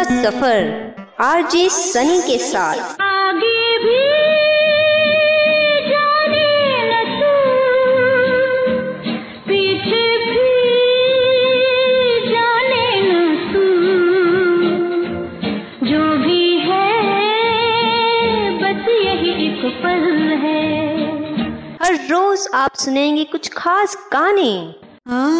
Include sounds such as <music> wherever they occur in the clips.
का सफ़र आरजे सनी के साथ। आगे भी जाने न तू पीछे भी जाने न तू जो भी है बस यही एक पल है। हर रोज आप सुनेंगे कुछ खास गाने। आज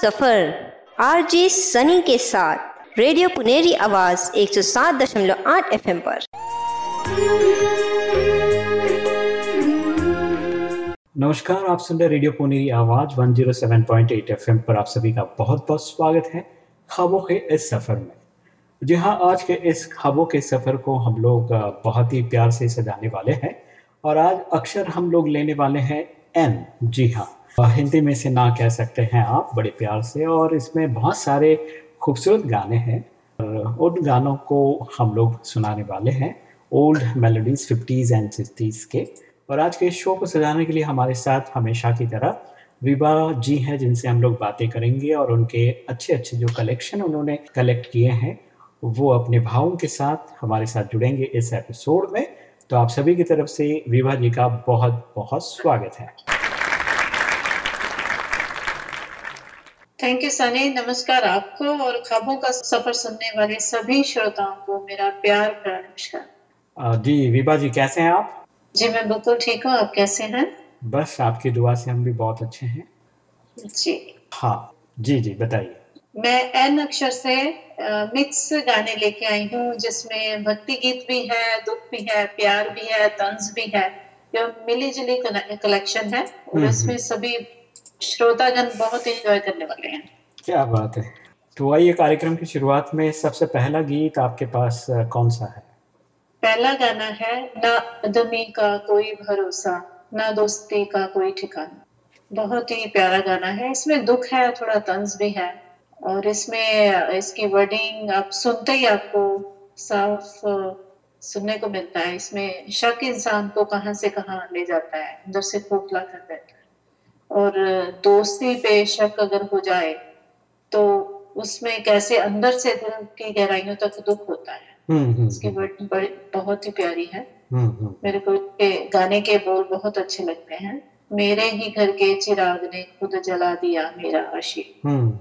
सफ़र। आरजे सनी के साथ। रेडियो पुनेरी आवाज़ 107.8 एफएम पर। नमस्कार, आप सुन रहे रेडियो पुनेरी आवाज़ 107.8 एफएम पर। आप सभी का बहुत बहुत स्वागत है ख्वाबों के इस सफ़र में। जी हाँ आज के इस ख्वाबों के सफ़र को हम लोग बहुत ही प्यार से सजाने वाले हैं और आज अक्षर हम लोग लेने वाले हैं एन। जी हाँ हिंदी में से ना कह सकते हैं आप बड़े प्यार से, और इसमें बहुत सारे खूबसूरत गाने हैं। और उन गानों को हम लोग सुनाने वाले हैं, old melodies fifties and sixties के। और आज के शो को सजाने के लिए हमारे साथ हमेशा की तरह विभा जी हैं, जिनसे हम लोग बातें करेंगे, और उनके अच्छे अच्छे जो कलेक्शन उन्होंने कलेक्ट किए हैं, वो अपने भावों के साथ हमारे साथ जुड़ेंगे इस एपिसोड में। तो आप सभी की तरफ़ से विभा जी का बहुत बहुत स्वागत है। थैंक यू सनी नमस्कार आपको और ख्वाबों का सफ़र सुनने वाले सभी श्रोताओं को मेरा प्यार भरा नमस्कार। जी विभा जी कैसे हैं आप? जी मैं बिल्कुल ठीक हूँ। आप कैसे हैं? बस आपकी दुआ से हम भी बहुत अच्छे हैं। जी। हाँ जी जी बताइए। मैं एन अक्षर से मिक्स गाने लेके आई हूँ जिसमें भक्ति गीत भी है दुख भी है प्यार भी है तंज भी है। जो मिली जुली कलेक्शन है और हम्म, इसमें सभी श्रोतागण बहुत इंजॉय करने वाले हैं। क्या बात है। तो आइए कार्यक्रम की शुरुआत में सबसे पहला गीत आपके पास कौन सा है? पहला गाना है ना आदमी का कोई भरोसा ना दोस्ती का कोई ठिकाना। बहुत ही प्यारा गाना है। इसमें दुख है थोड़ा तंज भी है। और इसमें इसकी वर्डिंग आप सुनते ही आपको साफ़ सुनने को मिलता है। इसमें शक इंसान को कहाँ से कहाँ ले जाता है अंदर से खोखला कर देता है। और दोस्ती पे शक अगर हो जाए तो उसमें कैसे अंदर से दिल की गहराइयों तक दुख होता है। हम्म हम्म इसकी वर्ड बड़ी बहुत ही प्यारी है। हम्म हम्म। मेरे को इसके गाने के बोल बहुत अच्छे लगते हैं। मेरे ही घर के चिराग ने खुद जला दिया मेरा आशिक हम्म।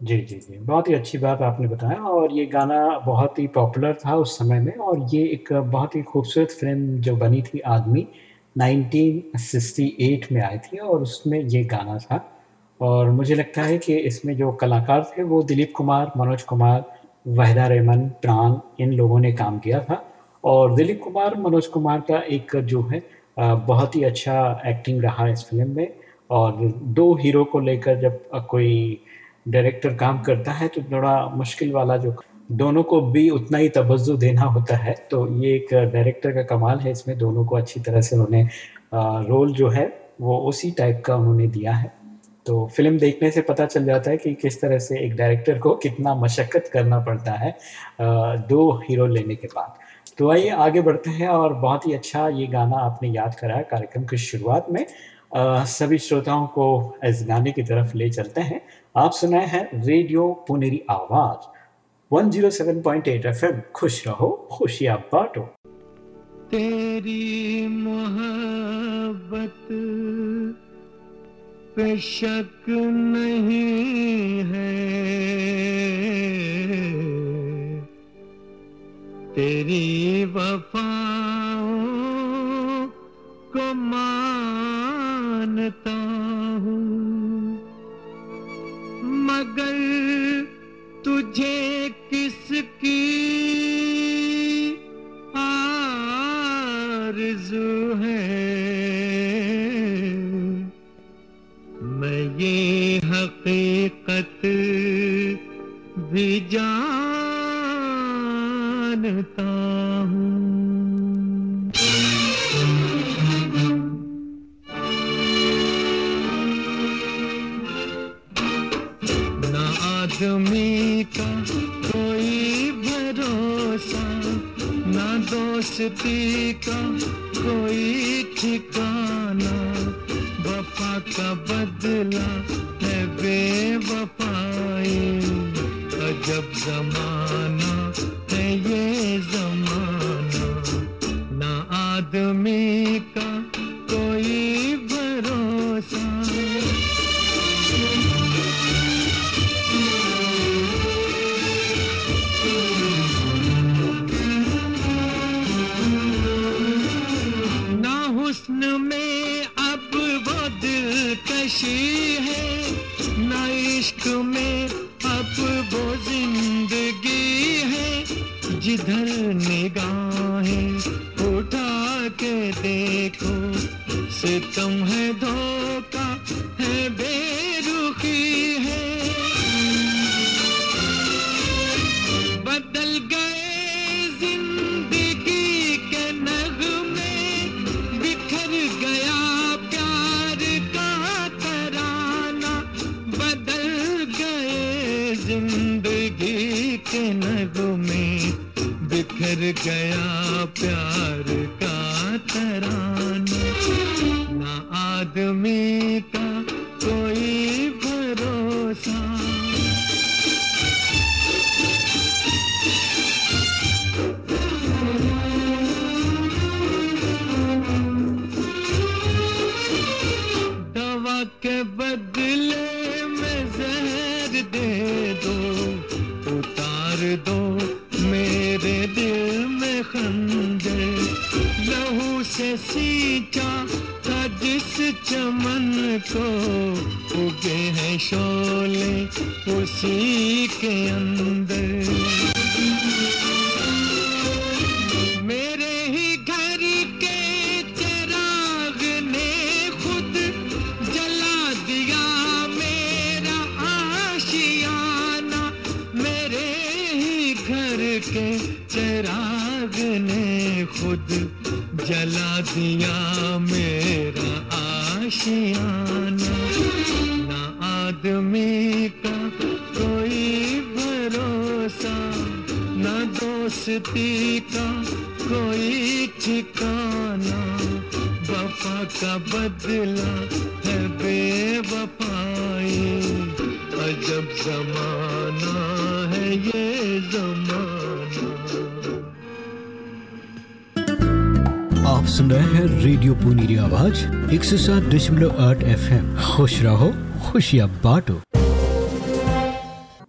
जी जी जी। बहुत ही अच्छी बात आपने बताया और ये गाना बहुत ही पॉपुलर था उस समय में और ये एक बहुत ही खूबसूरत फ़िल्म जो बनी थी आदमी 1968 में आई थी और उसमें ये गाना था। और मुझे लगता है कि इसमें जो कलाकार थे वो दिलीप कुमार, मनोज कुमार, वहीदा रहमान, प्राण, इन लोगों ने काम किया था। और दिलीप कुमार, मनोज कुमार का एक जो है बहुत ही अच्छा एक्टिंग रहा इस फ़िल्म में। और दो हीरो को लेकर जब कोई डायरेक्टर काम करता है तो थोड़ा मुश्किल वाला जो दोनों को भी उतना ही तवज्जो देना होता है। तो ये एक डायरेक्टर का कमाल है इसमें दोनों को अच्छी तरह से उन्होंने रोल जो है वो उसी टाइप का उन्होंने दिया है। तो फ़िल्म देखने से पता चल जाता है कि किस तरह से एक डायरेक्टर को कितना मशक्क़त करना पड़ता है दो हीरो लेने के बाद। तो आइए आगे बढ़ते हैं और बहुत ही अच्छा ये गाना आपने याद कराया कार्यक्रम की शुरुआत में। अ, सभी श्रोताओं को इस गाने की तरफ़ ले चलते हैं। आप सुनाए हैं रेडियो पुनेरी आवाज़ 107.8 एफएम खुश रहो खुशियाँ बांटो तेरी मोहब्बत पे शक नहीं है। तेरी वफाओं you go. आप सुन रहे हैं रेडियो पुनीरी आवाज़, एक सौ सात दशमलव आठ एफ़ एम खुश रहो, खुशियाँ बांटो।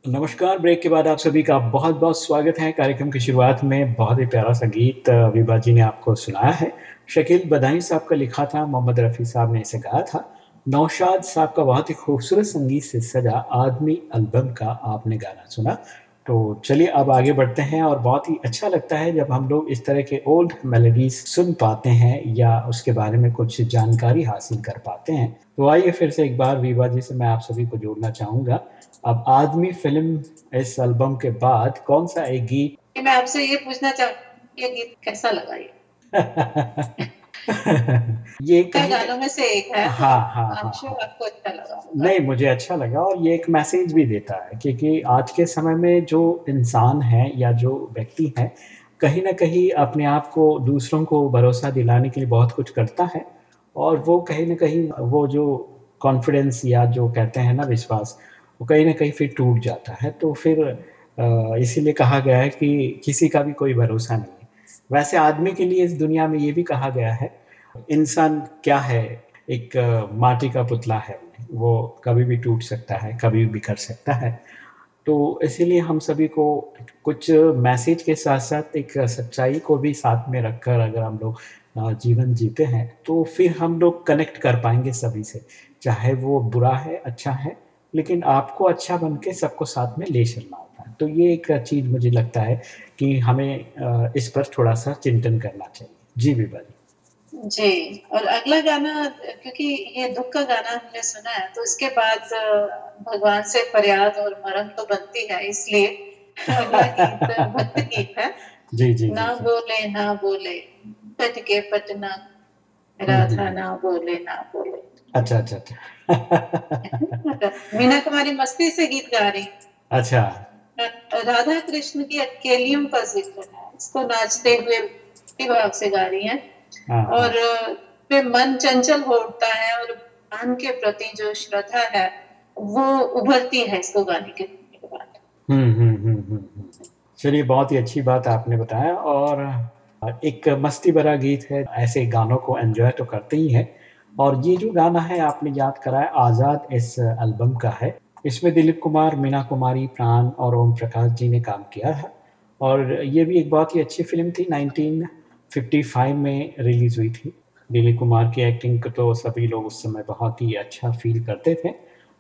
नमस्कार, ब्रेक के बाद आप सभी का बहुत बहुत स्वागत है। कार्यक्रम की शुरुआत में बहुत ही प्यारा सा गीत विभा जी ने आपको सुनाया है। शकील बदाई साहब का लिखा था, मोहम्मद रफ़ी साहब ने इसे गाया था। नौशाद साहब का बहुत ही खूबसूरत संगीत से सजा आदमी एल्बम का आपने गाना सुना। तो चलिए अब आगे बढ़ते हैं और बहुत ही अच्छा लगता है जब हम लोग इस तरह के ओल्ड मेलोडीज सुन पाते हैं या उसके बारे में कुछ जानकारी हासिल कर पाते हैं। तो आइए फिर से एक बार विवा जी से मैं आप सभी को जोड़ना चाहूँगा। अब आदमी फ़िल्म इस एल्बम के बाद कौन सा एक गीत मैं आपसे ये पूछना चाहूँ ये गीत कैसा लगा ये? <laughs> <laughs> ये गानों में से एक है। हाँ हाँ I'm हाँ। आपको अच्छा लगा। नहीं मुझे अच्छा लगा और ये एक मैसेज भी देता है क्योंकि आज के समय में जो इंसान है या जो व्यक्ति है कहीं ना कहीं अपने आप को दूसरों को भरोसा दिलाने के लिए बहुत कुछ करता है और वो कहीं ना कहीं वो जो कॉन्फिडेंस या जो कहते हैं ना विश्वास वो कहीं ना कहीं फिर टूट जाता है। तो फिर इसीलिए कहा गया है कि किसी का भी कोई भरोसा नहीं। है वैसे आदमी के लिए इस दुनिया में ये भी कहा गया है, इंसान क्या है, एक माटी का पुतला है, वो कभी भी टूट सकता है, कभी भी बिखर सकता है। तो इसीलिए हम सभी को कुछ मैसेज के साथ साथ एक सच्चाई को भी साथ में रखकर अगर हम लोग जीवन जीते हैं तो फिर हम लोग कनेक्ट कर पाएँगे सभी से। चाहे वो बुरा है अच्छा है, लेकिन आपको अच्छा बन के सबको साथ में ले चलना तो ये एक चीज़ मुझे लगता है कि हमें इस पर थोड़ा सा चिंतन करना चाहिए। जी विभा जी। जी और अगला गाना क्योंकि ये दुख का गाना हमने सुना है तो इसके बाद भगवान से फरियाद और मरम तो बनती है इसलिए भक्त गीत है। <laughs> जी जी ना जी, बोले ना बोले पट के पटना राधा ना बोले ना बोले। अच्छा अच्छा अच्छा। <laughs> मीना कुमारी मस्ती से गीत गा रही। अच्छा। राधा कृष्ण की अकेलियों का ज़िक्र है। इसको नाचते हुए भाव से गा रही हैं। हाँ, और फिर मन चंचल हो उठता है और भगवान के प्रति जो श्रद्धा है वो उभरती है इसको गाने के बाद। हम्म हम्म हम्म हम्म, हम्म। चलिए बहुत ही अच्छी बात आपने बताया और एक मस्ती भरा गीत है। ऐसे गानों को एंजॉय तो करते ही हैं। और ये जो गाना है आपने याद कराया आज़ाद इस एल्बम का है। इसमें दिलीप कुमार, मीना कुमारी, प्राण और ओम प्रकाश जी ने काम किया था और ये भी एक बहुत ही अच्छी फ़िल्म थी 1955 में रिलीज़ हुई थी। दिलीप कुमार की एक्टिंग को तो सभी लोग उस समय बहुत ही अच्छा फील करते थे।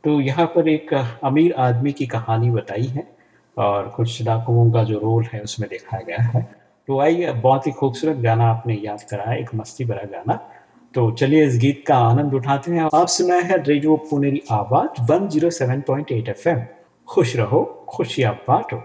तो यहाँ पर एक अमीर आदमी की कहानी बताई है और कुछ डाकुओं का जो रोल है उसमें दिखाया गया है। तो आइए, बहुत ही खूबसूरत गाना आपने याद कराया, एक मस्ती भरा गाना। तो चलिए इस गीत का आनंद उठाते हैं। आप सुनाए हैं रेडियो पुनेरी आवाज़ 107.8 एफएम खुश रहो, खुशियाँ बांटो।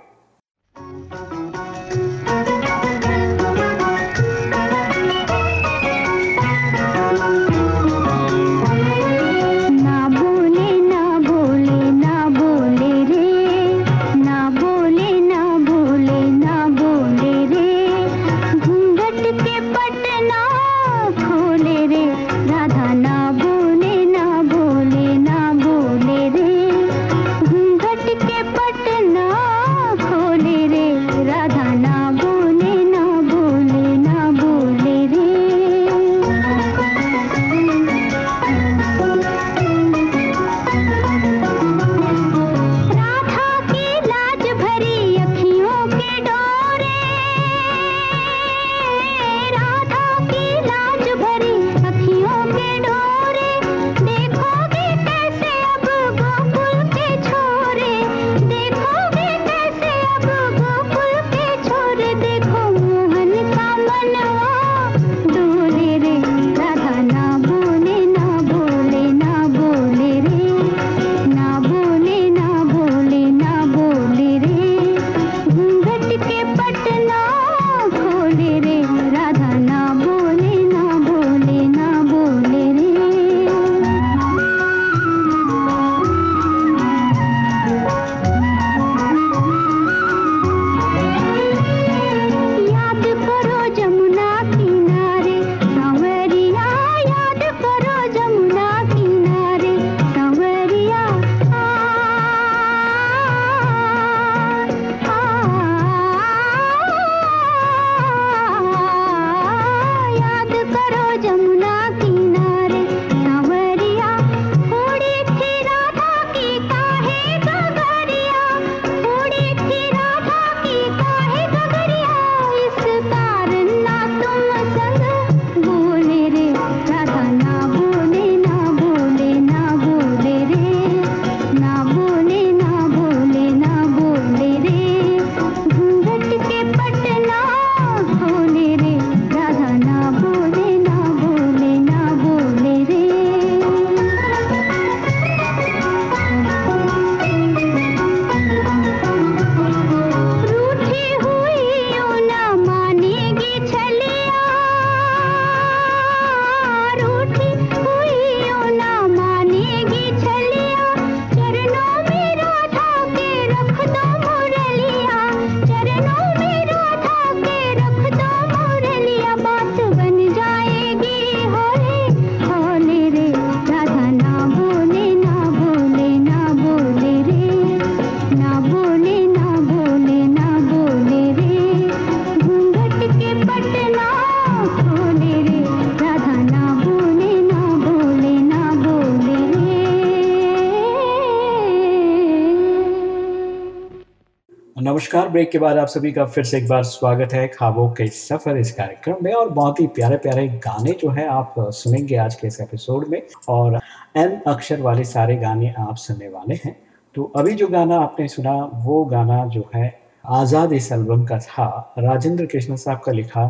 ब्रेक के बाद आप सभी का फिर से एक बार स्वागत है खाबों के सफ़र इस कार्यक्रम में। और बहुत ही प्यारे प्यारे गाने जो है आप सुनेंगे आज के इस एपिसोड में। और एन अक्षर वाले सारे गाने आप सुनने वाले हैं। तो अभी जो गाना आपने सुना, वो गाना जो है आज़ाद इस एल्बम का था। राजेंद्र कृष्ण साहब का लिखा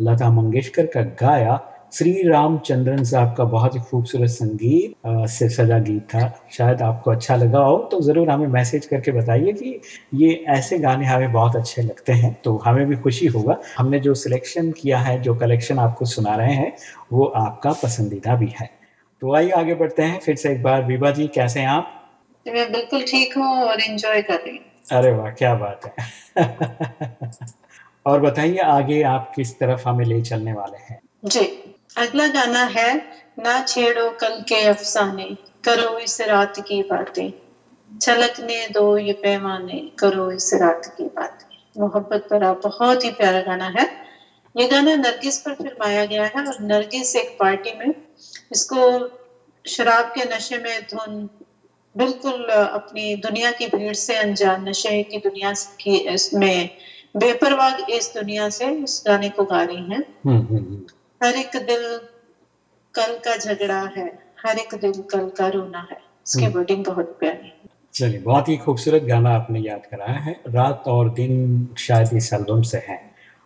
लता मंगेशकर का गाया श्री रामचंद्रन साहब का बहुत ही खूबसूरत संगीत से सजा गीत था। शायद आपको अच्छा लगा हो तो ज़रूर हमें मैसेज करके बताइए कि ये ऐसे गाने हमें बहुत अच्छे लगते हैं तो हमें भी खुशी होगा। हमने जो सिलेक्शन किया है जो कलेक्शन आपको सुना रहे हैं वो आपका पसंदीदा भी है। तो आइए आगे बढ़ते हैं। फिर से एक बार विभा जी कैसे हैं आप? मैं बिल्कुल ठीक हूँ और एंजॉय कर रही हूँ। अरे वाह क्या बात है। <laughs> और बताइए आगे आप किस तरफ़ हमें ले चलने वाले हैं? जी। अगला गाना है ना छेड़ो कल के अफसाने करो इस रात की बातें। छलकने दो ये पैमाने करो इस रात की बातें। मोहब्बत भरा बहुत ही प्यारा गाना है। ये गाना नरगिस पर फिल्माया गया है और नरगिस एक पार्टी में इसको शराब के नशे में धुन बिल्कुल अपनी दुनिया की भीड़ से अनजान नशे की दुनिया की इसमें बेपरवाह इस दुनिया से उस गाने को गा रही हैं। हम्म, हम्म, हम्म। हर एक दिल कल का झगड़ा है हर एक दिल कल का रोना है। इसकी हम्म। वर्डिंग बहुत प्यारी है। चलिए बहुत ही खूबसूरत गाना आपने याद कराया है। रात और दिन शायद इस एल्बम से है।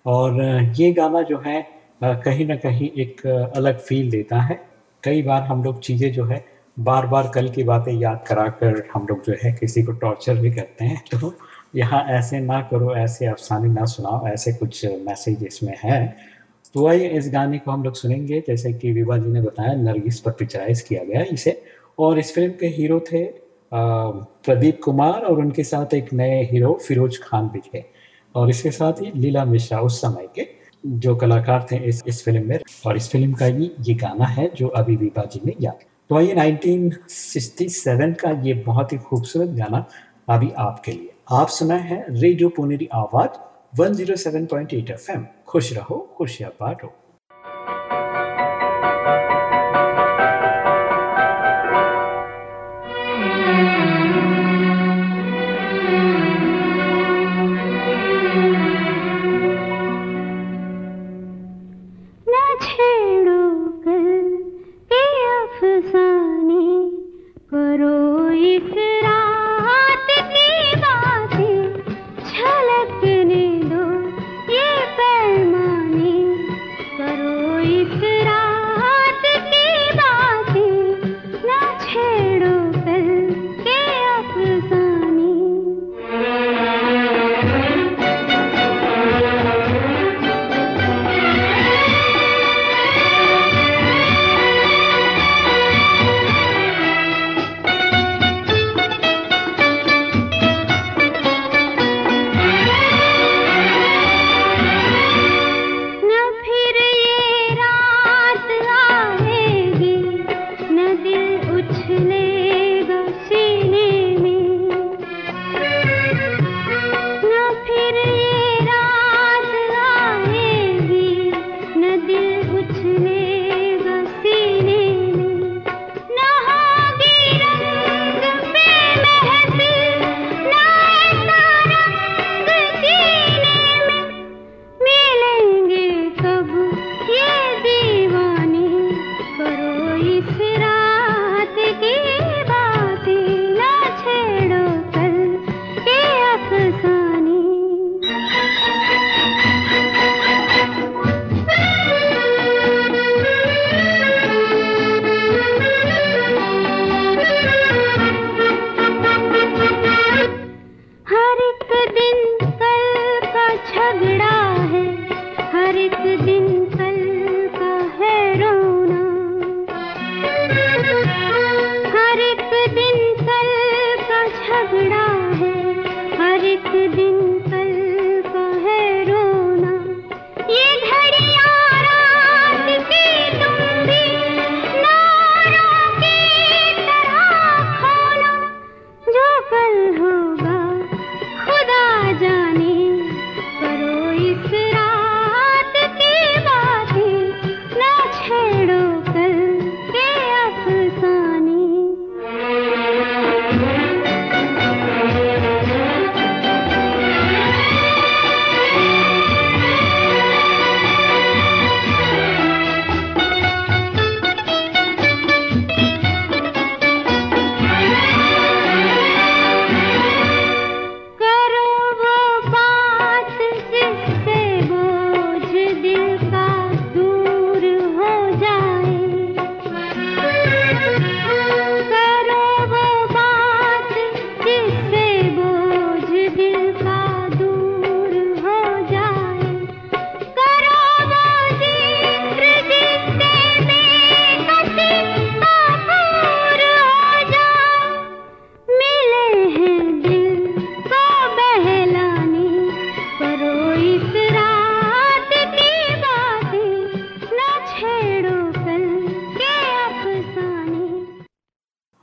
और ये गाना जो है कहीं ना कहीं एक अलग फील देता है। कई बार हम लोग चीज़ें जो है बार बार कल की बातें याद करा कर हम लोग जो है किसी को टॉर्चर भी करते हैं। तो यहाँ ऐसे ना करो ऐसे अफसाने ना सुनाओ ऐसे कुछ मैसेज इसमें है। तो आइए इस गाने को हम लोग सुनेंगे, जैसे कि विभा जी ने बताया, नरगिस पर पिक्चराइज किया गया इसे। और इस फ़िल्म के हीरो थे प्रदीप कुमार और उनके साथ एक नए हीरो फिरोज खान भी थे। और इसके साथ ही लीला मिश्रा उस समय के जो कलाकार थे इस इस फ़िल्म में। और इस फ़िल्म का ही ये गाना है जो अभी विभा जी ने याद तो आइए 1967 का ये बहुत ही खूबसूरत गाना अभी आपके लिए। आप सुनाए हैं रेडियो पुनेरी आवाज़। 107.8 एफएम खुश रहो खुशियाँ बांटो।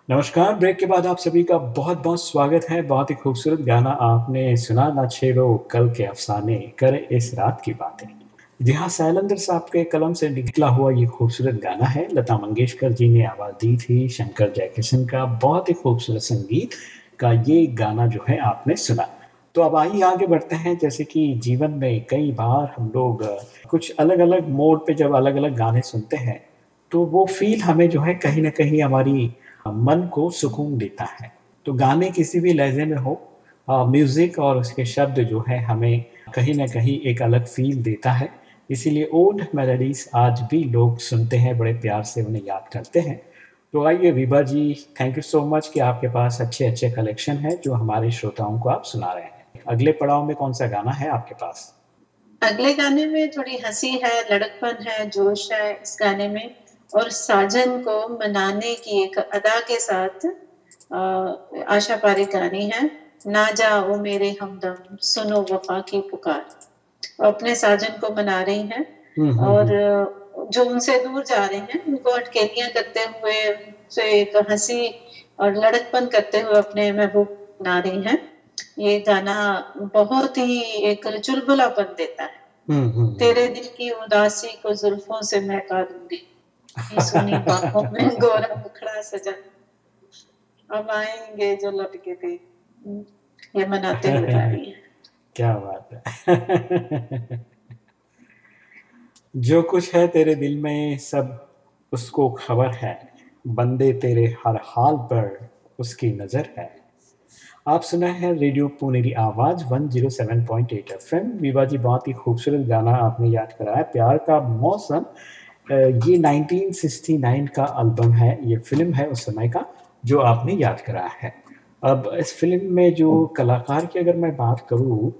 नमस्कार, ब्रेक के बाद आप सभी का बहुत बहुत स्वागत है। बहुत ही खूबसूरत गाना आपने सुना ना छेड़ो, कल के अफसाने करे इस रात की बातें। जहाँ शैलेंद्र साहब के कलम से निकला हुआ ये खूबसूरत गाना है। लता मंगेशकर जी ने आवाज़ दी थी, शंकर जयकिशन का बहुत ही खूबसूरत संगीत का ये गाना जो है आपने सुना। तो अब आइए, आगे बढ़ते हैं। जैसे कि जीवन में कई बार हम लोग कुछ अलग अलग मोड पे जब अलग अलग गाने सुनते हैं तो वो फील हमें जो है कहीं ना कहीं हमारी मन को सुकून देता है। तो गाने किसी भी लहजे में हो म्यूज़िक और उसके शब्द जो है हमें कहीं ना कहीं एक अलग फील देता है। इसीलिए ओल्ड मेलोडीज आज भी लोग सुनते हैं, बड़े प्यार से उन्हें याद करते हैं। तो आइए Vibha ji thank you so much कि आपके पास अच्छे अच्छे कलेक्शन है जो हमारे श्रोताओं को आप सुना रहे हैं। अगले पड़ाव में कौन सा गाना है आपके पास? अगले गाने में थोड़ी हँसी है, लड़कपन है, जोश है इस गाने में। और साजन को मनाने की एक अदा के साथ आशा पारिक गानी है ना जाओ मेरे हमदम सुनो वफा की पुकार। अपने साजन को मना रही हैं हम्म, हम्म, और जो उनसे दूर जा रहे हैं उनको अटकेलियाँ करते हुए से एक हँसी और लड़कपन करते हुए अपने महबूब बना रही हैं। ये गाना बहुत ही एक चुलबुलापन देता है। हम्म, हम्म, तेरे दिल की उदासी को जुल्फों से महका दूँगी। सुनी बाहों में गोरा मुखड़ा सजा। अब आएँगे जो लटके थे ये मनाते हुए जा रही है। क्या बात है। जो कुछ है तेरे दिल में सब उसको खबर है। बंदे तेरे हर हाल पर उसकी नज़र है। आप सुना है रेडियो पुनेरी आवाज़ 107.8 एफएम विवा जी बहुत ही खूबसूरत गाना आपने याद कराया। प्यार का मौसम ये 1969 का एल्बम है, ये फ़िल्म है उस समय का, जो आपने याद कराया है। अब इस फ़िल्म में जो कलाकार की अगर मैं बात करूँ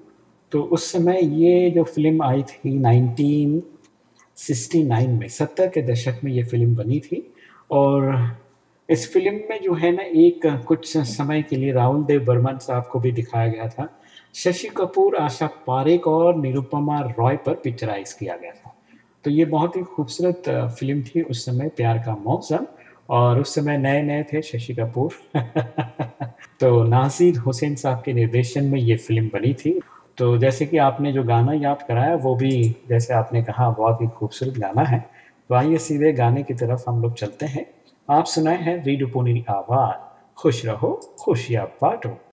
तो उस समय ये जो फ़िल्म आई थी 1969 में, सत्तर के दशक में ये फ़िल्म बनी थी। और इस फ़िल्म में जो है ना, एक कुछ समय के लिए राहुल देव बर्मन साहब को भी दिखाया गया था। शशि कपूर, आशा पारेख और निरुपमा रॉय पर पिक्चराइज किया गया था। तो ये बहुत ही खूबसूरत फ़िल्म थी उस समय प्यार का मौसम और उस समय नए नए थे शशि कपूर। <laughs> तो नासिर हुसैन साहब के निर्देशन में ये फ़िल्म बनी थी। तो जैसे कि आपने जो गाना याद कराया, वो भी जैसे आपने कहा, बहुत ही खूबसूरत गाना है। तो आइए सीधे गाने की तरफ़ हम लोग चलते हैं। आप सुनाए हैं रेडियो पुनी आवाज़, खुश रहो, खुशियाँ बांटो।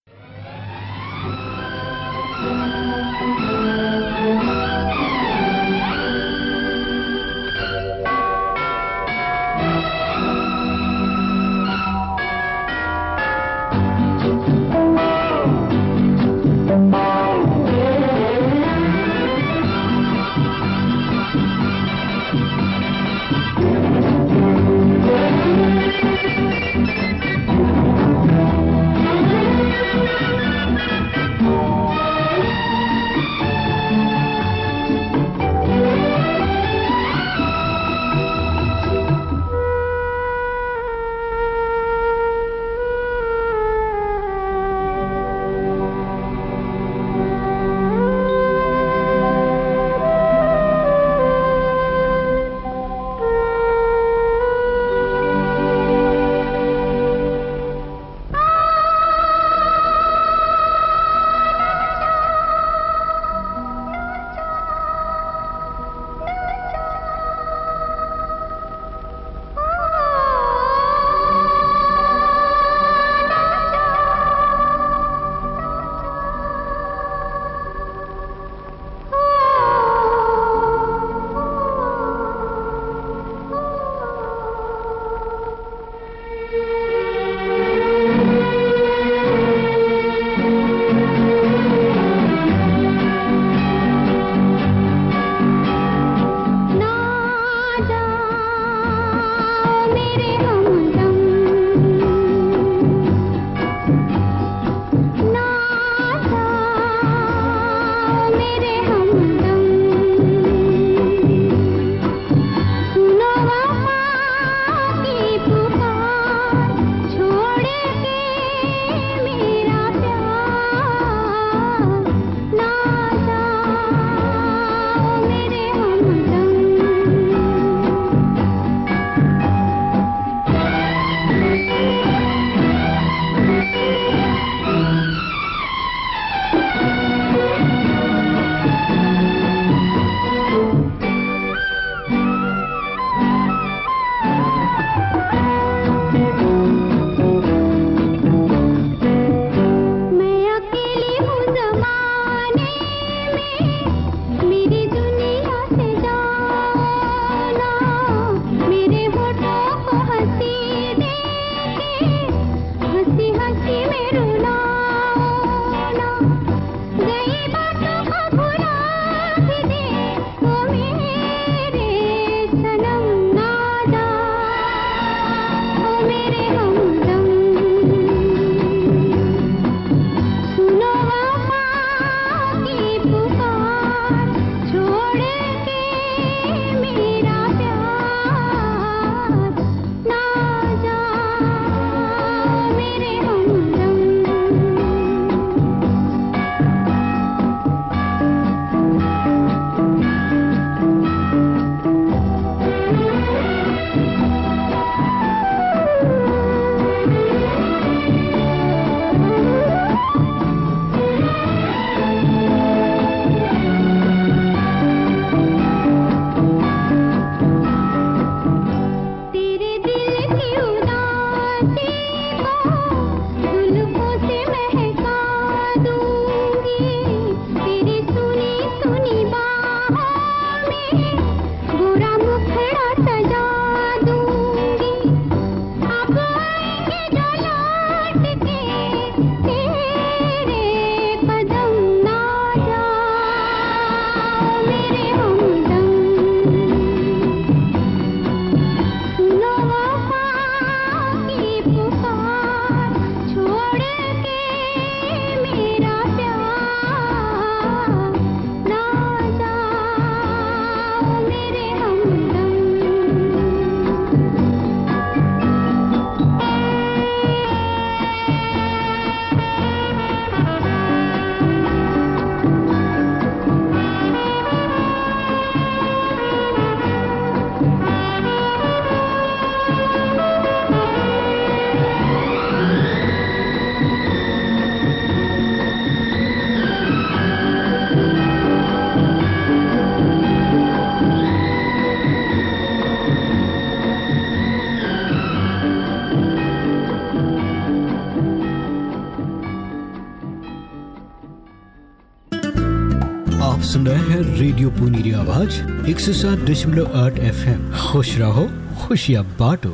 पुनीरी आवाज़, एक सौ सात दशमलव आठ एफ़ एम खुश रहो खुशियाँ बांटो।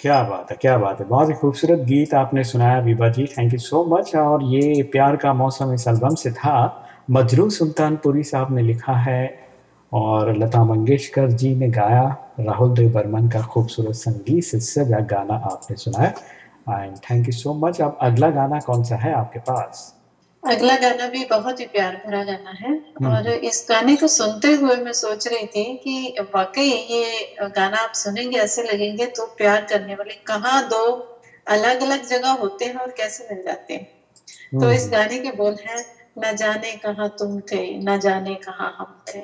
क्या बात है, क्या बात है। बहुत ही खूबसूरत गीत आपने सुनाया Vibha ji thank you so much और ये प्यार का मौसम इस एल्बम से था। मजरू सुल्तानपुरी साहब ने लिखा है और लता मंगेशकर जी ने गाया। राहुल देव बर्मन का खूबसूरत संगीत से सजा गाना आपने सुनाया। And thank you so much अब अगला गाना कौन सा है आपके पास? अगला गाना भी बहुत ही प्यार भरा गाना है हम्म। और इस गाने को सुनते हुए मैं सोच रही थी कि वाकई ये गाना आप सुनेंगे ऐसे लगेंगे तो प्यार करने वाले कहाँ दो अलग अलग जगह होते हैं और कैसे मिल जाते हैं तो हम्म। इस गाने के बोल हैं न जाने कहाँ तुम थे न जाने कहाँ हम थे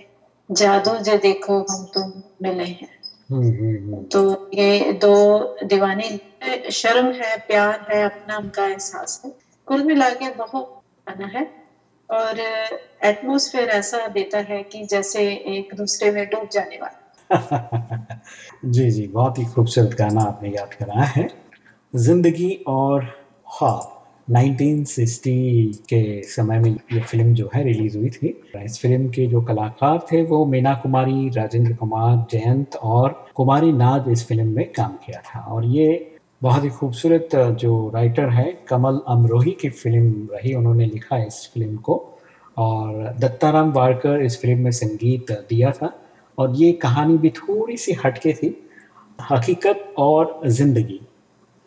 जादू जे देखो हम तुम मिले हैं हम्म, हम्म, हम्म। तो ये दो दीवानी शर्म है प्यार है अपना उनका एहसास है कुल मिला के बहुत गाना है। और एटमोसफेयर ऐसा देता है कि जैसे एक दूसरे में डूब जाने वाला। <laughs> जी जी, बहुत ही खूबसूरत गाना आपने याद कराया है। ज़िंदगी और ख्वाब 1960 के समय में ये फ़िल्म जो है रिलीज़ हुई थी। इस फ़िल्म के जो कलाकार थे वो मीना कुमारी, राजेंद्र कुमार, जयंत और कुमारी नाज इस फ़िल्म में काम किया था। और ये बहुत ही खूबसूरत जो राइटर है, कमल अमरोही की फ़िल्म रही, उन्होंने लिखा इस फ़िल्म को। और दत्ताराम वारकर इस फ़िल्म में संगीत दिया था। और ये कहानी भी थोड़ी सी हटके थी, हकीकत और ज़िंदगी।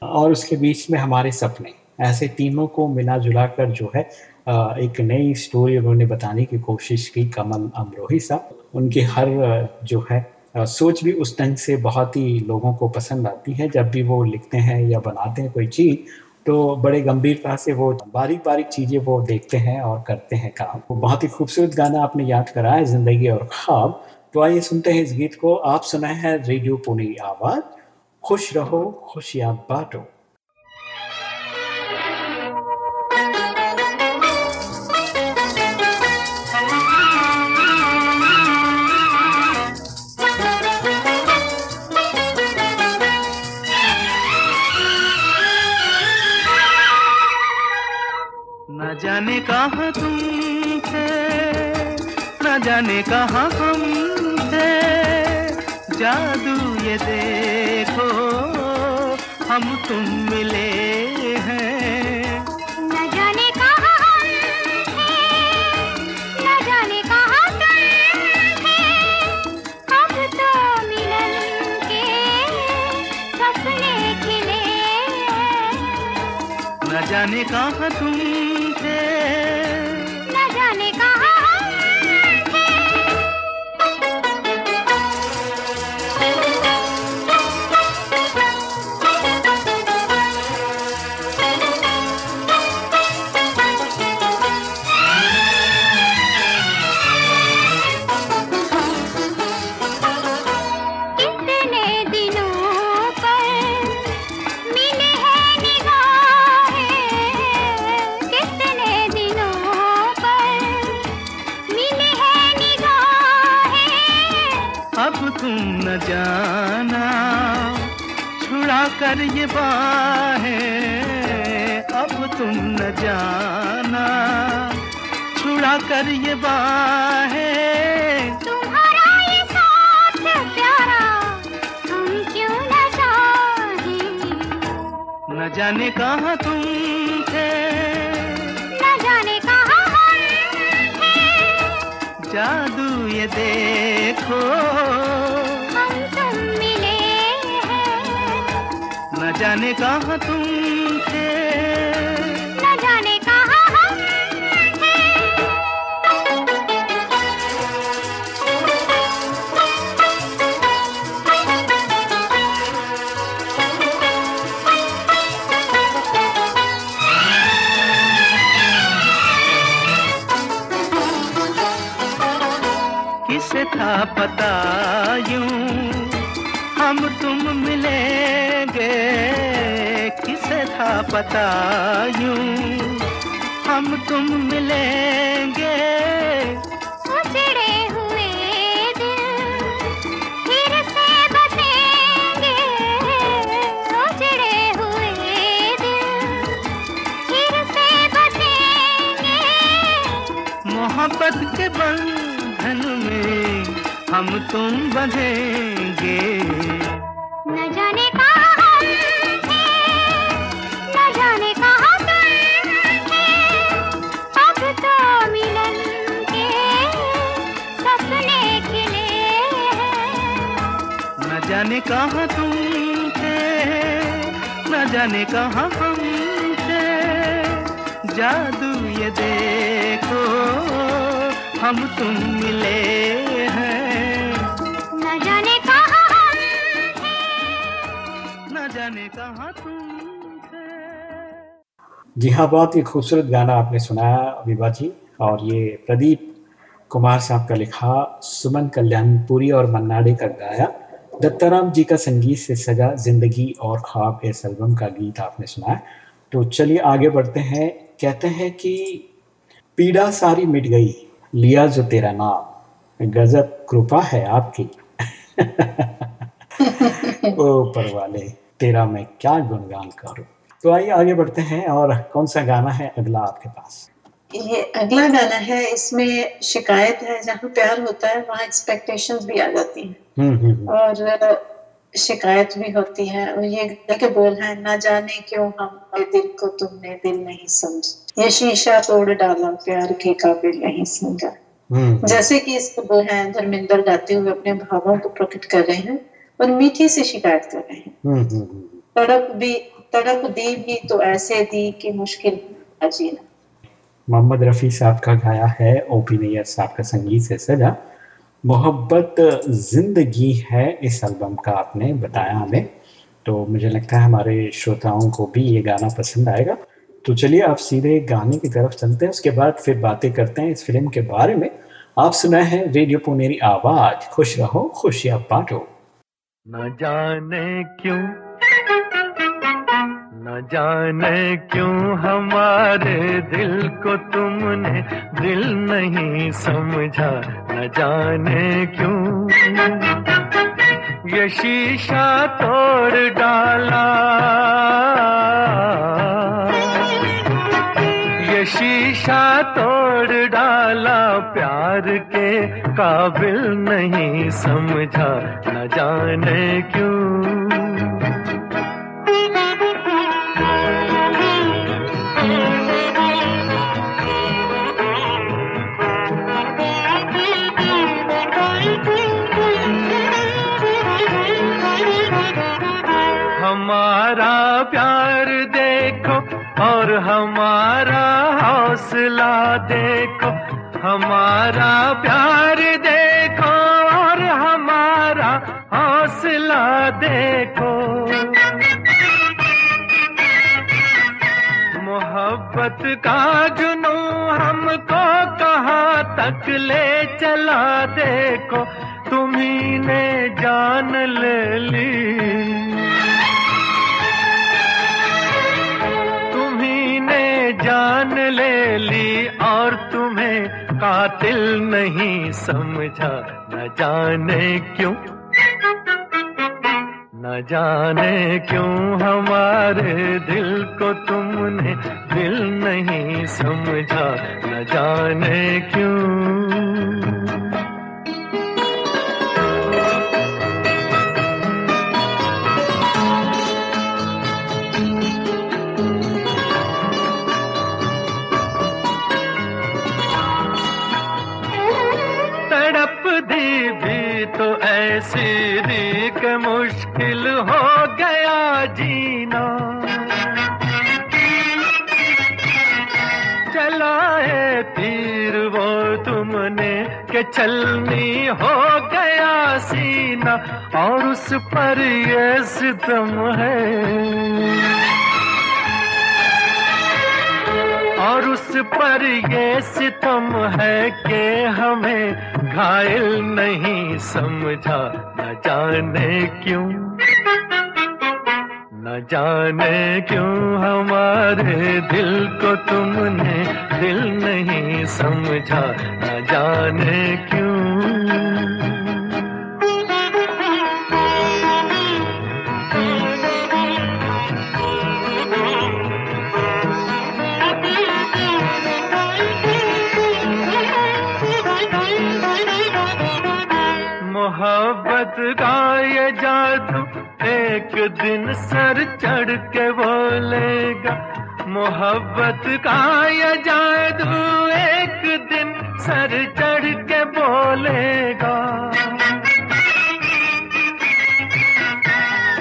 और उसके बीच में हमारे सपने, ऐसे तीनों को मिला जुला कर जो है एक नई स्टोरी उन्होंने बताने की कोशिश की, कमल अमरोही साहब। उनकी हर जो है सोच भी उस ढंग से बहुत ही लोगों को पसंद आती है। जब भी वो लिखते हैं या बनाते हैं कोई चीज़ तो बड़े गंभीरता से वो बारीक बारीक चीज़ें वो देखते हैं और करते हैं काम। वो बहुत ही खूबसूरत गाना आपने याद करा है ज़िंदगी और ख्वाब। तो आइए सुनते हैं इस गीत को। आप सुना है रेडियो पुनी आवाज़। खुश रहो, खुशियाँ बांटो। न जाने कहाँ तुम थे? न जाने कहाँ हम थे? जादू ये देखो हम तुम मिले हैं। न जाने कहाँ हम थे न जाने कहाँ तुम थे। अब तो मिलन के सपने खिले। न जाने कहाँ तुम जाना। छुड़ा कर ये बाहें अब तुम न जाना। छुड़ा कर ये बाहें। तुम्हारा ये साथ प्यारा हम क्यों न चाहें न जाने कहाँ तुम थे। न जाने कहाँ हम थे। जादू ये देखो। जाने कहा तुम। तुम मिलेंगे। उजड़े हुए दिल फिर से बसेंगे। उजड़े हुए दिल फिर से बसेंगे। मोहब्बत के बंधन में हम तुम बंधेंगे कहाँ हम थे जादू ये देखो हम तुम मिले हैं। न जाने कहाँ हम न जाने कहाँ तुम थे। जी हाँ बहुत ही खूबसूरत गाना आपने सुनाया विभा जी और ये प्रदीप कुमार साहब का लिखा सुमन कल्याणपुरी और मन्नाडे का गाया। दत्ताराम जी का संगीत से सजा, ज़िंदगी और ख्वाब इस एल्बम का गीत आपने सुनाया तो चलिए आगे बढ़ते हैं। कहते हैं कि पीड़ा सारी मिट गई, लिया जो तेरा नाम। गजब कृपा है आपकी। ओ परवाले, तेरा मैं क्या गुणगान करूँ। तो आइए आगे बढ़ते हैं और कौन सा गाना है अगला आपके पास? ये अगला गाना है इसमें शिकायत है जहाँ प्यार होता है वहाँ एक्सपेक्टेशन भी आ जाती हैं। हम्म हम्म हम्म, और शिकायत भी होती है और ये के बोल हैं ना जाने क्यों हमारे दिल को तुमने दिल नहीं समझा। ये शीशा तोड़ डाला प्यार के काबिल नहीं समझा। हम्म जैसे कि इसके बोल हैं धर्मेंद्र गाते हुए अपने भावों को प्रकट कर रहे हैं और मीठी से शिकायत कर रहे हैं। हम्म हम्म, हम्म, तड़प भी तड़प दी भी तो ऐसे दी कि मुश्किल था जीना मोहम्मद रफ़ी साहब का गाया है ओ पी नैयर साहब का संगीत से सजा मोहब्बत ज़िंदगी है इस एल्बम का आपने बताया हमें। तो मुझे लगता है हमारे श्रोताओं को भी ये गाना पसंद आएगा। तो चलिए आप सीधे गाने की तरफ़ चलते हैं, उसके बाद फिर बातें करते हैं इस फ़िल्म के बारे में। आप सुना है रेडियो पो मेरी आवाज़। खुश रहो, खुशियाँ बांटो। न जाने क्यों न जाने क्यों हमारे दिल को तुमने दिल नहीं समझा। न जाने क्यों ये शीशा तोड़ डाला। ये शीशा तोड़ डाला, प्यार के काबिल नहीं समझा। न जाने क्यों हमारा प्यार देखो और हमारा हौसला देखो। हमारा प्यार देखो और हमारा हौसला देखो। मोहब्बत का जुनू हमको कहाँ तक ले चला देखो। तुम्ही ने जान ले ली। कातिल नहीं समझा, न जाने क्यों? न जाने क्यों हमारे दिल को तुमने दिल नहीं समझा, न जाने क्यों? छलनी हो गया सीना, और उस पर ये सितम है और उस पर ये सितम है कि हमें घायल नहीं समझा, न जाने क्यों। न जाने क्यों हमारे दिल को तुमने दिल नहीं समझा, न जाने क्यों। मोहब्बत का ये जादू एक दिन सर चढ़ के बोलेगा मोहब्बत का ये जादू एक दिन सर चढ़ के बोलेगा।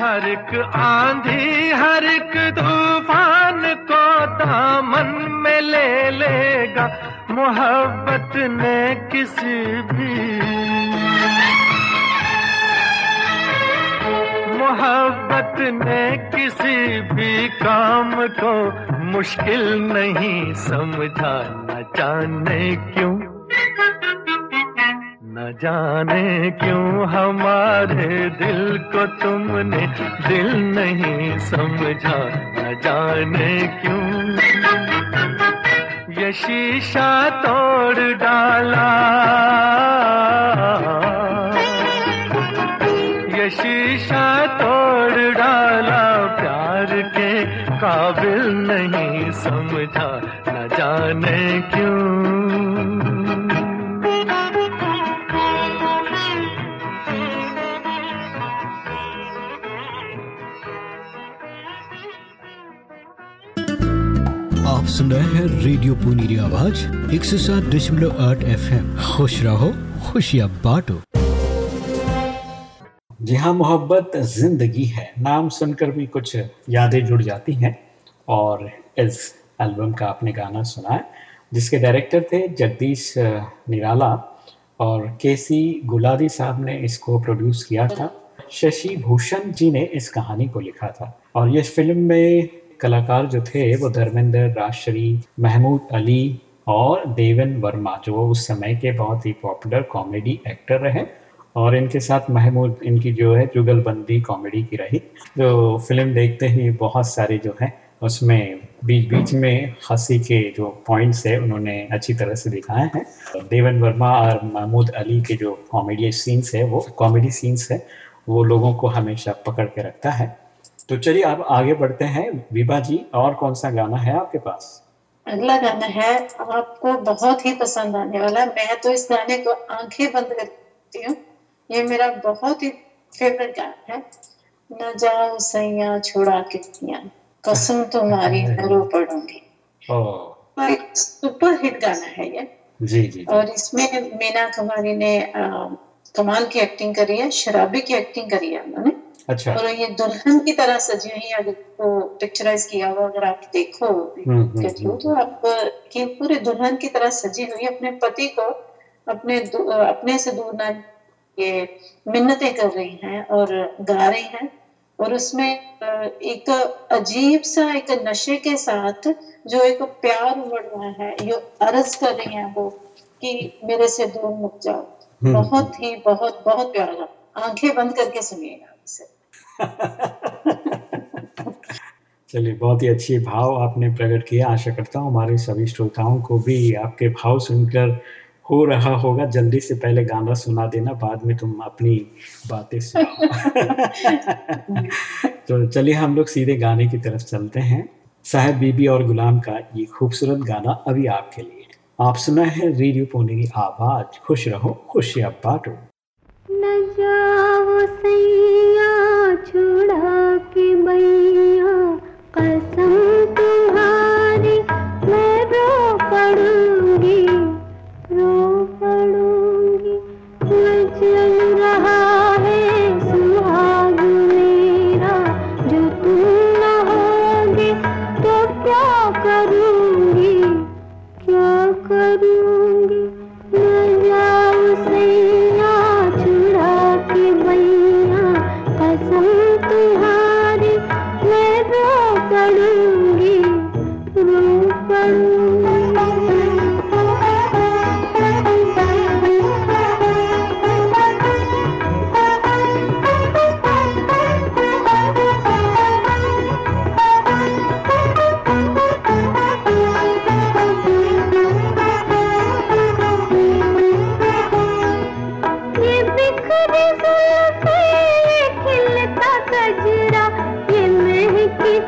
हर एक आंधी, हर एक तूफ़ान को दामन में ले लेगा। मोहब्बत ने किसी भी मोहब्बत ने किसी भी काम को मुश्किल नहीं समझा न जाने क्यों? न जाने क्यों हमारे दिल को तुमने दिल नहीं समझा? न जाने क्यों? ये शीशा तोड़ डाला। काबिल नहीं समझा, न जाने क्यों। आप सुन रहे हैं रेडियो पुनीरी आवाज़, एक सौ सात दशमलव आठ एफ़ खुश रहो, खुशियाँ बांटो। जी हाँ मोहब्बत ज़िंदगी है, नाम सुनकर भी कुछ यादें जुड़ जाती हैं और इस एल्बम का आपने गाना सुना है, जिसके डायरेक्टर थे जगदीश निराला और के सी गुलादी साहब ने इसको प्रोड्यूस किया था। शशि भूषण जी ने इस कहानी को लिखा था और ये फ़िल्म में कलाकार जो थे वो धर्मेंद्र, राजश्री, महमूद अली और देवन वर्मा, जो उस समय के बहुत ही पॉपुलर कॉमेडी एक्टर रहे। और इनके साथ महमूद, इनकी जो है जुगलबंदी कॉमेडी की रही। जो फ़िल्म देखते ही बहुत सारे जो है, उसमें बीच बीच में हँसी के जो पॉइंट्स है, उन्होंने अच्छी तरह से दिखाए हैं। देवन वर्मा और महमूद अली के जो कॉमेडी सीन्स है, वो कॉमेडी सीन्स है, वो लोगों को हमेशा पकड़ के रखता है। तो चलिए अब आगे बढ़ते हैं। विभा जी, और कौन सा गाना है आपके पास? अगला गाना है, आपको बहुत ही पसंद आने वाला मैं तो इस गाने को आँखें बंद करती हूँ। ये मेरा बहुत ही फेवरेट गाना है। न जाओ सैया छुड़ा के कसम तुम्हारी <laughs> रो पड़ूँगी। सुपर हिट गाना है ये। जी जी और इसमें मीना कुमारी ने कमाल की एक्टिंग करी है शराबी की एक्टिंग करी है उन्होंने। अच्छा। और ये दुल्हन की तरह सजी हुई अगर तो पिक्चराइज किया हुआ अगर आप देखो हम्म, हम्म, के थ्रू तो आप कि पूरे दुल्हन की तरह सजी हुई अपने पति को अपने अपने से दूर ना ये मिन्नतें कर रही हैं और गा रही हैं और उसमें एक अजीब सा एक नशे के साथ जो एक प्यार उमड़ रहा है ये अर्ज़ कर रही हैं वो कि मेरे से दूर मत जाओ। हम्म। बहुत ही बहुत बहुत प्यारा आँखें बंद करके सुनिएगा इसे। चलिए बहुत ही अच्छी भाव आपने प्रकट किया। आशा करता हूँ हमारे सभी श्रोताओं को भी आपके भाव सुनकर हो रहा होगा, जल्दी से पहले गाना सुना देना, बाद में तुम अपनी बातें <laughs> तो चलिए हम लोग सीधे गाने की तरफ़ चलते हैं। साहब बीबी और गुलाम का ये खूबसूरत गाना अभी आपके लिए। आप सुना है रेडियो पुणे की आवाज़। खुश रहो खुशियाँ बांटो। न जाओ सैया, छुड़ा के बैया कसम खिलता गजरा ये महकी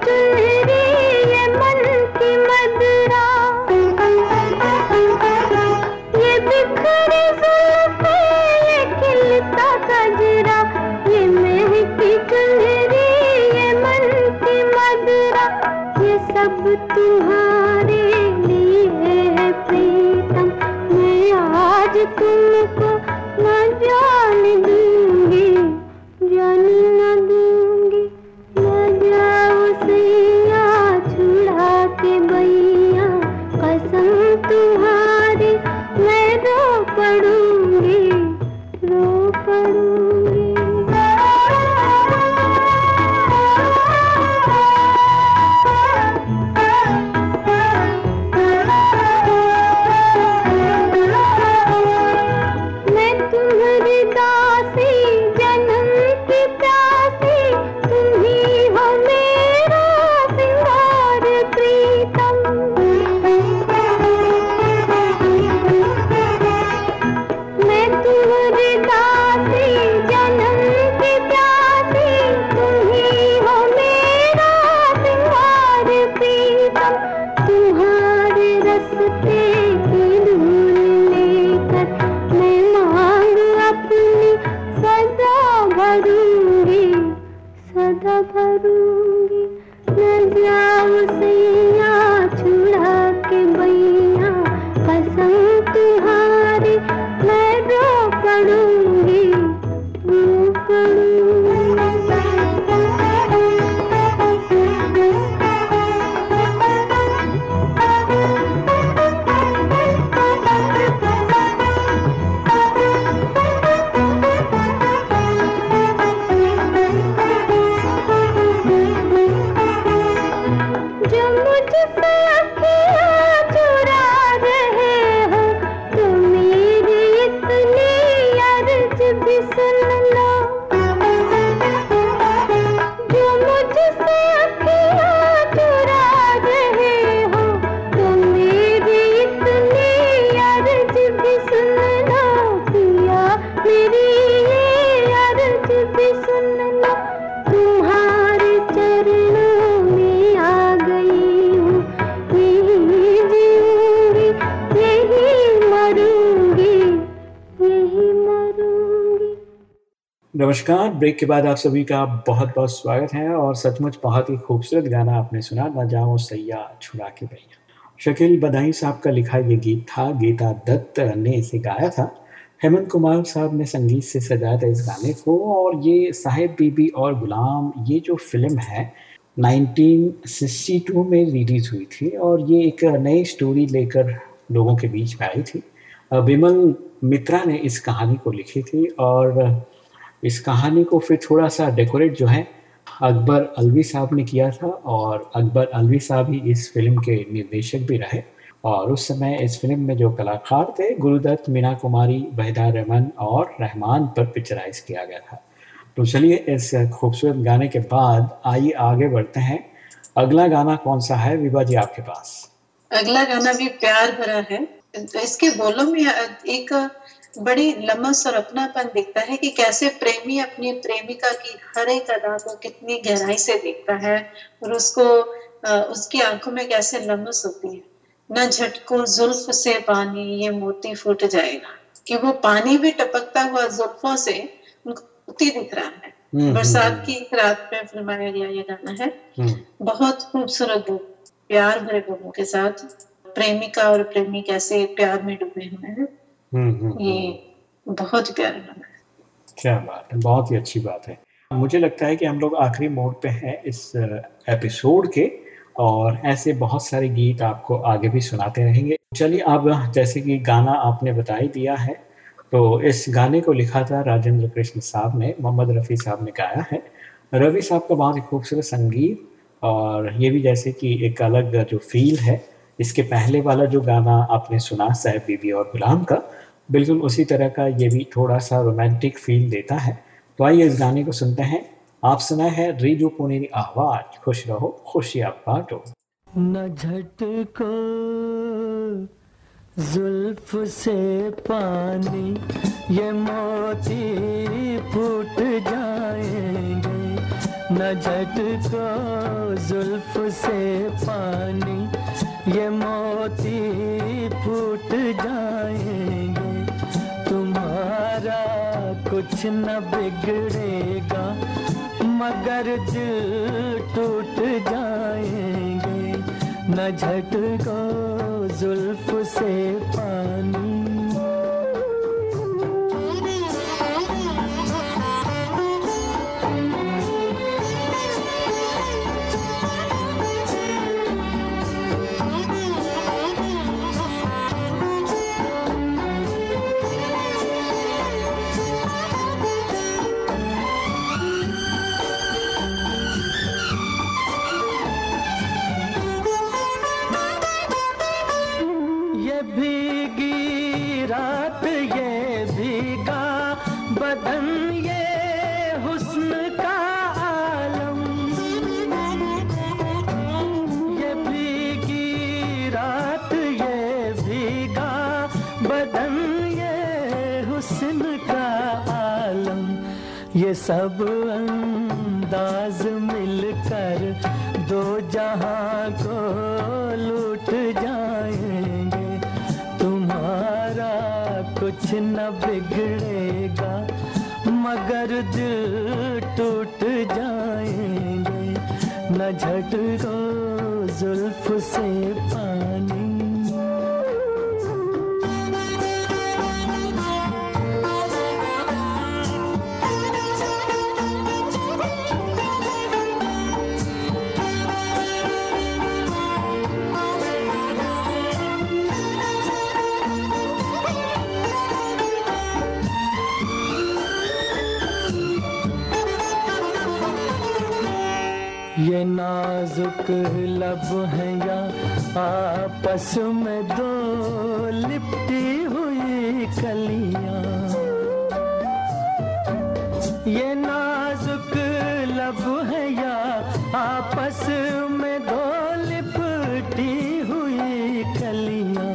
रो जो नमस्कार। ब्रेक के बाद आप सभी का बहुत बहुत स्वागत है और सचमुच बहुत ही खूबसूरत गाना आपने सुना। ना जाओ सैया छुड़ा के भैया। शकील बधाई साहब का लिखा ये गीत था, गीता दत्त ने इसे गाया था। हेमंत कुमार साहब ने संगीत से सजाया था इस गाने को और ये साहेब बीबी और गुलाम, ये जो फ़िल्म है 1962 में रिलीज़ हुई थी और ये एक नई स्टोरी लेकर लोगों के बीच में आई थी। विमल मित्रा ने इस कहानी को लिखी थी और इस कहानी को फिर थोड़ा सा डेकोरेट जो है, अकबर अलवी साहब ने किया था और अकबर अलवी साहब ही इस फ़िल्म के निर्देशक भी रहे। और उस समय इस फ़िल्म में जो कलाकार थे, गुरुदत्त मीना कुमारी वहीदा रहमान और रहमान पर पिक्चराइज किया गया था। तो चलिए इस खूबसूरत गाने के बाद आइए, आगे बढ़ते हैं। अगला गाना कौन सा है? विभा जी आपके पास। अगला गाना भी प्यार भरा है। तो इसके बोलों में एक बड़ी लमस और अपनापन दिखता है कि कैसे प्रेमी अपनी प्रेमिका की हर एक अदा को कितनी गहराई से देखता है और उसको उसकी आँखों में कैसे लमस होती है। न झटको जुल्फ से पानी ये मोती फूट जाएगा। कि वो पानी भी टपकता हुआ जुल्फों से उनको मोती दिख रहा है। हम्म, बरसात की एक रात में फिल्माया गया ये गाना है। हम्म, बहुत खूबसूरत प्यार भरे बोलों के साथ प्रेमिका और प्रेमी कैसे प्यार में डूबे हुए हैं। हम्म, हम्म, ये बहुत प्यारा क्या बात है बहुत ही अच्छी बात है। मुझे लगता है कि हम लोग आखिरी मोड पे हैं इस एपिसोड के और ऐसे बहुत सारे गीत आपको आगे भी सुनाते रहेंगे। चलिए अब जैसे कि गाना आपने बता ही दिया है तो इस गाने को लिखा था राजेंद्र कृष्ण साहब ने मोहम्मद रफ़ी साहब ने गाया है। रवि साहब का बहुत ही खूबसूरत संगीत और ये भी जैसे कि एक अलग जो फील है इसके पहले वाला जो गाना आपने सुना साहब बीबी और गुलाम का, बिल्कुल उसी तरह का ये भी थोड़ा सा रोमांटिक फील देता है। तो आइए इस गाने को सुनते हैं। आप सुना है रेडियो पुनेरी आवाज़। खुश रहो खुशियाँ बांटो। न झटको, जुल्फ से पानी, ये मोती फूट जाएँगे। न झटको, जुल्फ से पानी ये मोती फूट जाएँगे। तुम्हारा कुछ न बिगड़ेगा, मगर दिल टूट जाएँगे। न झटको जुल्फ से सब अंदाज मिलकर दो जहाँ को लूट जाएँगे। तुम्हारा कुछ न बिगड़ेगा, मगर दिल टूट जाएँगे। न जुल्फ से ये नाजुक लब है या आपस में दो लिपटी हुई कलियाँ? ये नाजुक लब है या आपस में दो लिपटी हुई कलियाँ?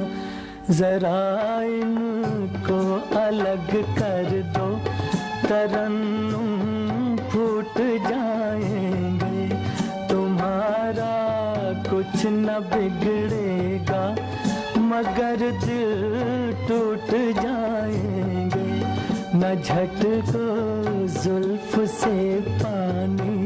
जरा इनको अलग कर दो तरन्नुम कुछ न बिगड़ेगा मगर दिल टूट जाएँगे। न झटको जुल्फ से पानी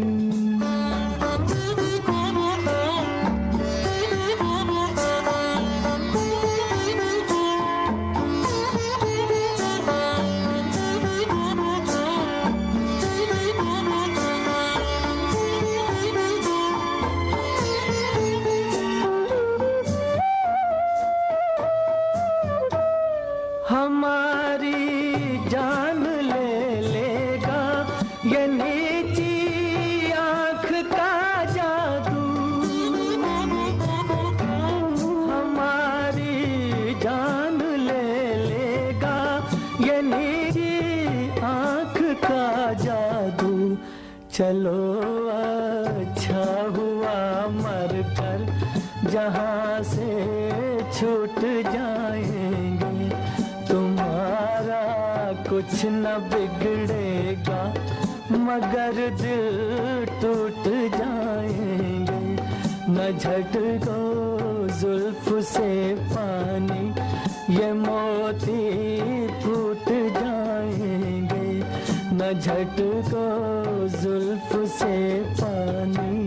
मगर दिल टूट जाएँगे, न झटको जुल्फ से पानी, ये मोती फूट जाएँगे। न झटको जुल्फ से पानी।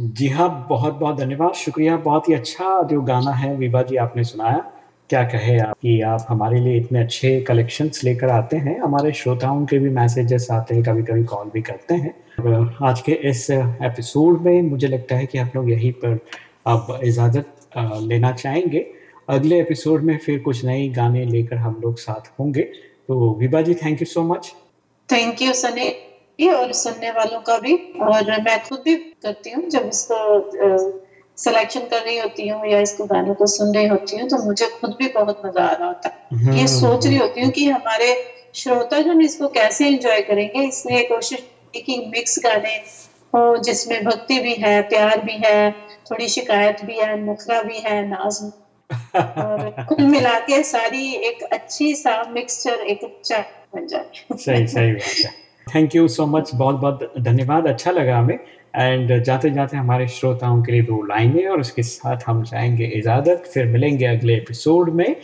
जी हाँ बहुत बहुत धन्यवाद। शुक्रिया, बहुत ही अच्छा जो गाना है, विभा जी आपने सुनाया। क्या कहे आप कि आप हमारे लिए इतने अच्छे कलेक्शंस लेकर आते हैं? हमारे श्रोताओं के भी मैसेजेस आते हैं कभी कभी कॉल भी करते हैं। आज के इस एपिसोड में मुझे लगता है कि आप लोग यहीं पर अब इजाज़त लेना चाहेंगे। अगले एपिसोड में फिर कुछ नए गाने लेकर हम लोग साथ होंगे। तो Vibha ji thank you so much thank you Sunny और सुनने वालों का भी। और मैं खुद भी करती हूँ जब इसको सिलेक्शन कर रही होती हूँ या इसको गानों को सुन रही होती हूँ तो मुझे खुद भी बहुत मज़ा आ रहा होता है। ये सोच रही होती हूँ कि हमारे श्रोता जन इसको कैसे एंजॉय करेंगे? इसलिए कोशिश की कि मिक्स गाने हो जिसमें भक्ति भी है प्यार भी है थोड़ी शिकायत भी है नखरा भी है नाज और कुल मिला के सारी एक अच्छी सा मिक्सचर एक चाय बन जाए। सही सही बात है। थैंक यू सो मच बहुत बहुत धन्यवाद अच्छा लगा हमें। एंड जाते जाते हमारे श्रोताओं के लिए दो लाइनें और उसके साथ हम जाएँगे इजाज़त फिर मिलेंगे अगले एपिसोड में।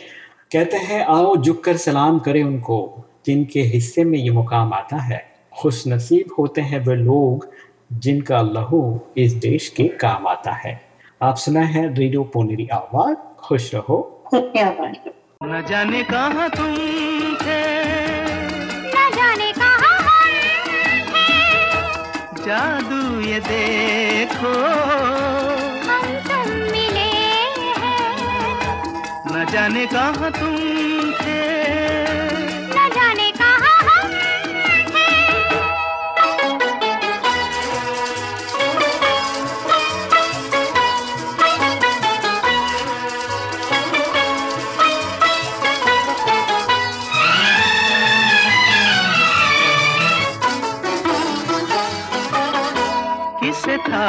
कहते हैं आओ झुक कर सलाम करें उनको जिनके हिस्से में ये मुकाम आता है। खुश नसीब होते हैं वे लोग जिनका लहू इस देश के काम आता है। आप सुना है रेडियो पोनेरी आवाज़ खुश रहो। न जाने कहाँ तुम थे। जादू ये देखो। हम तुम मिले हैं। न जाने कहा तुम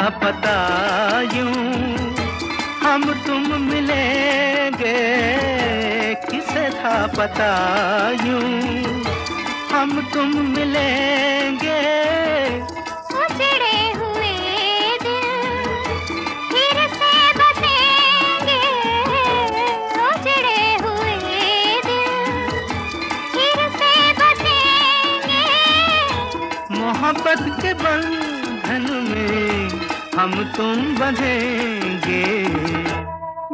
पता यूँ हम तुम मिलेंगे किसे था पता यूँ हम तुम मिलेंगे। उजड़े हुए दिल हम तुम बंधेंगे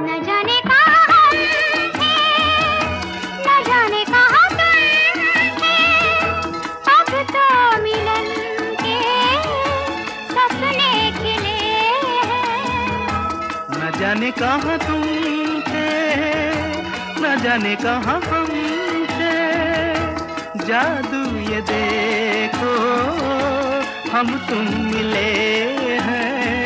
न जाने कहाँ न जाने कहाँ अब तो मिलन के सपने खिले न जाने कहाँ तुम थे न जाने कहाँ हम थे। जादू ये देखो हम तुम मिले हैं।